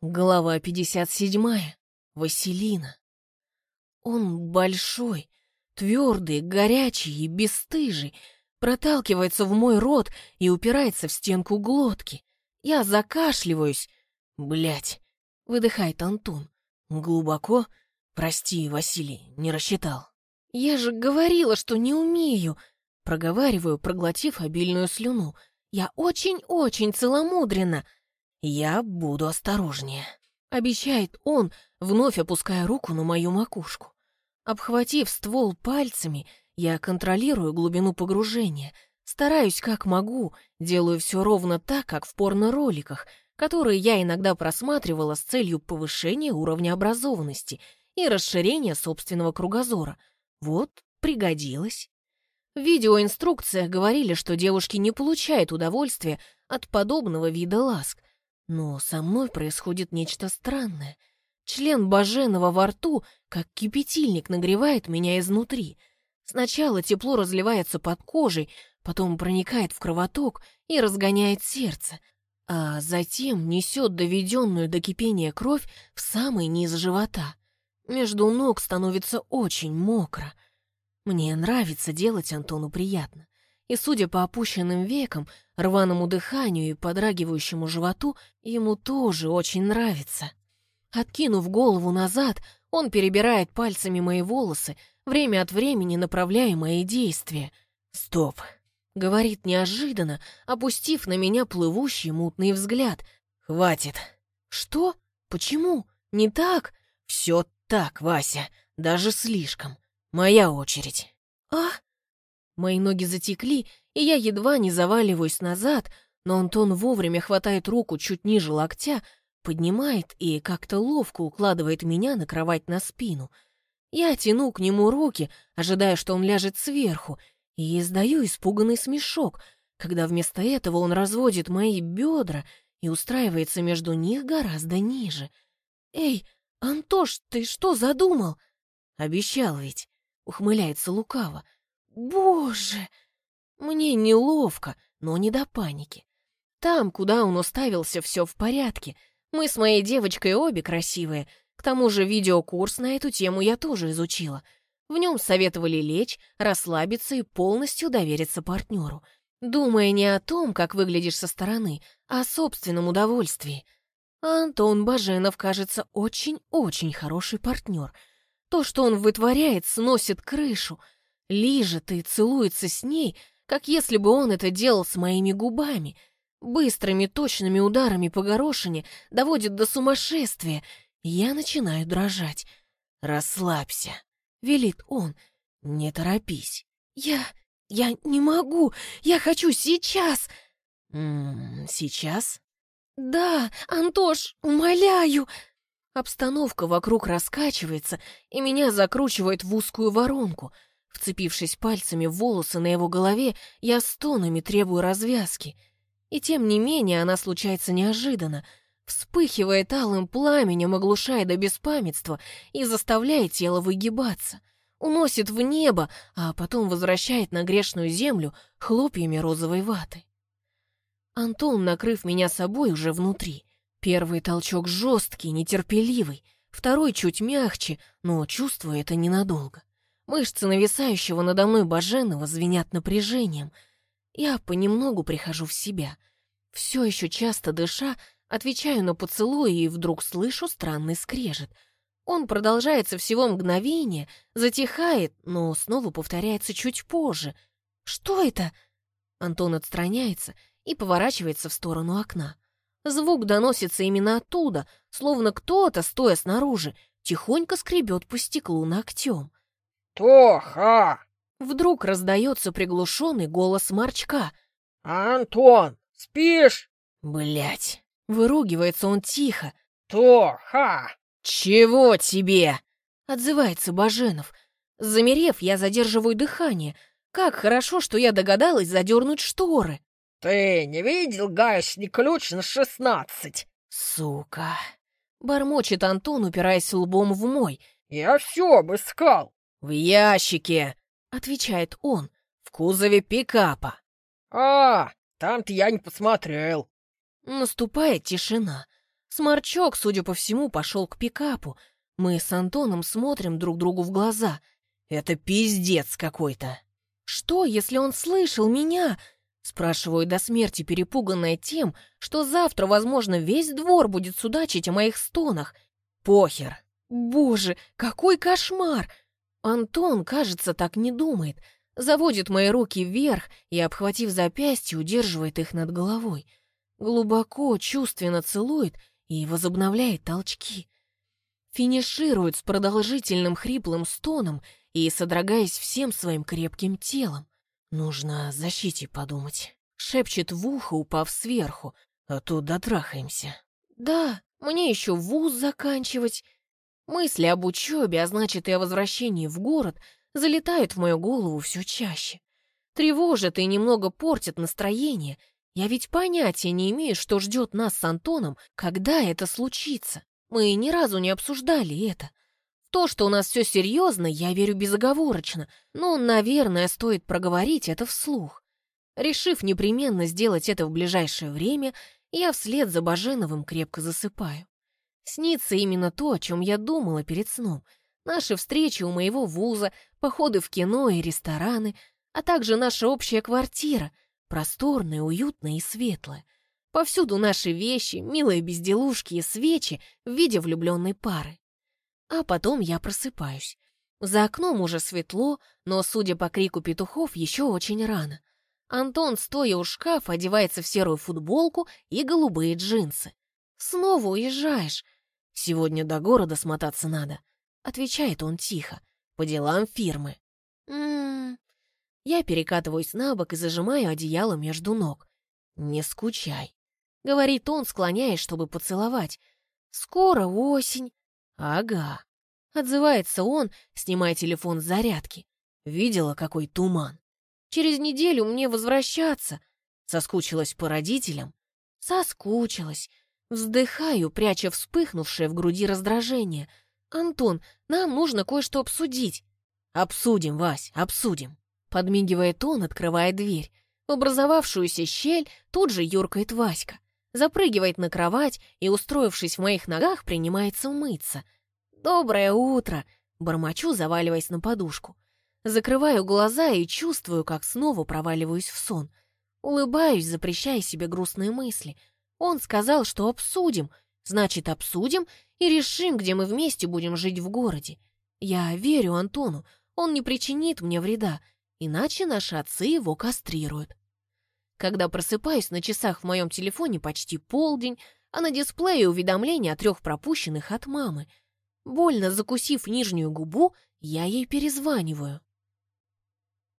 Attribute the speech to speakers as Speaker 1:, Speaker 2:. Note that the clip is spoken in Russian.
Speaker 1: Глава 57. Василина. Он большой, твердый, горячий и бесстыжий, проталкивается в мой рот и упирается в стенку глотки. Я закашливаюсь. Блять, выдыхает Антон. Глубоко? Прости, Василий, не рассчитал. Я же говорила, что не умею. Проговариваю, проглотив обильную слюну. Я очень-очень целомудрена. «Я буду осторожнее», — обещает он, вновь опуская руку на мою макушку. Обхватив ствол пальцами, я контролирую глубину погружения, стараюсь как могу, делаю все ровно так, как в порно-роликах, которые я иногда просматривала с целью повышения уровня образованности и расширения собственного кругозора. Вот, пригодилось. В видеоинструкциях говорили, что девушки не получают удовольствия от подобного вида ласк, но со мной происходит нечто странное. Член Баженова во рту, как кипятильник, нагревает меня изнутри. Сначала тепло разливается под кожей, потом проникает в кровоток и разгоняет сердце, а затем несет доведенную до кипения кровь в самый низ живота. Между ног становится очень мокро. Мне нравится делать Антону приятно и, судя по опущенным векам, рваному дыханию и подрагивающему животу, ему тоже очень нравится. Откинув голову назад, он перебирает пальцами мои волосы, время от времени направляя мои действия. «Стоп!» — говорит неожиданно, опустив на меня плывущий мутный взгляд. «Хватит!» «Что? Почему? Не так?» «Все так, Вася, даже слишком. Моя очередь». «А?» Мои ноги затекли, и я едва не заваливаюсь назад, но Антон вовремя хватает руку чуть ниже локтя, поднимает и как-то ловко укладывает меня на кровать на спину. Я тяну к нему руки, ожидая, что он ляжет сверху, и издаю испуганный смешок, когда вместо этого он разводит мои бедра и устраивается между них гораздо ниже. «Эй, Антош, ты что задумал?» «Обещал ведь», — ухмыляется лукаво. Боже! Мне неловко, но не до паники. Там, куда он уставился, все в порядке. Мы с моей девочкой обе красивые. К тому же видеокурс на эту тему я тоже изучила. В нем советовали лечь, расслабиться и полностью довериться партнеру, думая не о том, как выглядишь со стороны, а о собственном удовольствии. Антон Баженов, кажется, очень-очень хороший партнер. То, что он вытворяет, сносит крышу — лижет и целуется с ней, как если бы он это делал с моими губами. Быстрыми точными ударами по горошине доводит до сумасшествия. Я начинаю дрожать. «Расслабься», — велит он. «Не торопись». «Я... я не могу. Я хочу сейчас». «М -м, «Сейчас?» «Да, Антош, умоляю!» Обстановка вокруг раскачивается, и меня закручивает в узкую воронку — Вцепившись пальцами в волосы на его голове, я стонами требую развязки. И тем не менее она случается неожиданно, вспыхивает алым пламенем, оглушая до беспамятства и заставляет тело выгибаться, уносит в небо, а потом возвращает на грешную землю хлопьями розовой ваты. Антон, накрыв меня собой, уже внутри. Первый толчок жесткий, нетерпеливый, второй чуть мягче, но чувствую это ненадолго. Мышцы нависающего надо мной Баженова звенят напряжением. Я понемногу прихожу в себя. Все еще часто дыша, отвечаю на поцелуй и вдруг слышу странный скрежет. Он продолжается всего мгновение, затихает, но снова повторяется чуть позже. «Что это?» Антон отстраняется и поворачивается в сторону окна. Звук доносится именно оттуда, словно кто-то, стоя снаружи, тихонько скребет по стеклу ногтем.
Speaker 2: «Тоха!»
Speaker 1: Вдруг раздается приглушенный голос Марчка.
Speaker 2: «Антон, спишь?»
Speaker 1: Блять! Выругивается он тихо.
Speaker 2: «Тоха!»
Speaker 1: «Чего тебе?» Отзывается Баженов. Замерев, я задерживаю дыхание. Как хорошо, что я догадалась задернуть шторы.
Speaker 2: «Ты не видел гаечный ключ на шестнадцать?»
Speaker 1: «Сука!» Бормочет Антон, упираясь лбом в мой.
Speaker 2: «Я все обыскал.
Speaker 1: «В ящике!» — отвечает он. «В кузове пикапа».
Speaker 2: «А, там-то я не посмотрел».
Speaker 1: Наступает тишина. Сморчок, судя по всему, пошел к пикапу. Мы с Антоном смотрим друг другу в глаза.
Speaker 2: Это пиздец какой-то.
Speaker 1: Что, если он слышал меня? Спрашиваю до смерти, перепуганная тем, что завтра, возможно, весь двор будет судачить о моих стонах.
Speaker 2: Похер.
Speaker 1: Боже, какой кошмар! Антон, кажется, так не думает. Заводит мои руки вверх и, обхватив запястье, удерживает их над головой. Глубоко, чувственно целует и возобновляет толчки. Финиширует с продолжительным хриплым стоном и содрогаясь всем своим крепким телом. «Нужно о защите подумать», — шепчет в ухо, упав сверху, «а то дотрахаемся». «Да, мне еще вуз заканчивать». Мысли об учебе, а значит и о возвращении в город, залетают в мою голову все чаще. Тревожат и немного портят настроение. Я ведь понятия не имею, что ждет нас с Антоном, когда это случится. Мы ни разу не обсуждали это. То, что у нас все серьезно, я верю безоговорочно, но, наверное, стоит проговорить это вслух. Решив непременно сделать это в ближайшее время, я вслед за Баженовым крепко засыпаю. Снится именно то, о чем я думала перед сном. Наши встречи у моего вуза, походы в кино и рестораны, а также наша общая квартира, просторная, уютная и светлая. Повсюду наши вещи, милые безделушки и свечи в виде влюбленной пары. А потом я просыпаюсь. За окном уже светло, но, судя по крику петухов, еще очень рано. Антон, стоя у шкафа, одевается в серую футболку и голубые джинсы. «Снова уезжаешь?» «Сегодня до города смотаться надо», — отвечает он тихо, «по делам фирмы». «М-м-м...» Я перекатываюсь на бок и зажимаю одеяло между ног. «Не скучай», — говорит он, склоняясь, чтобы поцеловать. «Скоро осень, «Ага», — отзывается он, снимая телефон с зарядки. «Видела, какой туман? Через неделю мне возвращаться». Соскучилась по родителям? Соскучилась. Вздыхаю, пряча вспыхнувшее в груди раздражение. «Антон, нам нужно кое-что обсудить». «Обсудим, Вась, обсудим», — подмигивает он, открывая дверь. В образовавшуюся щель тут же юркает Васька запрыгивает на кровать и, устроившись в моих ногах, принимается мыться. «Доброе утро!» — бормочу, заваливаясь на подушку. Закрываю глаза и чувствую, как снова проваливаюсь в сон. Улыбаюсь, запрещая себе грустные мысли. Он сказал, что обсудим. Значит, обсудим и решим, где мы вместе будем жить в городе. Я верю Антону, он не причинит мне вреда, иначе наши отцы его кастрируют. Когда просыпаюсь, на часах в моем телефоне почти полдень, а на дисплее уведомление о трех пропущенных от мамы. Больно закусив нижнюю губу, я ей перезваниваю.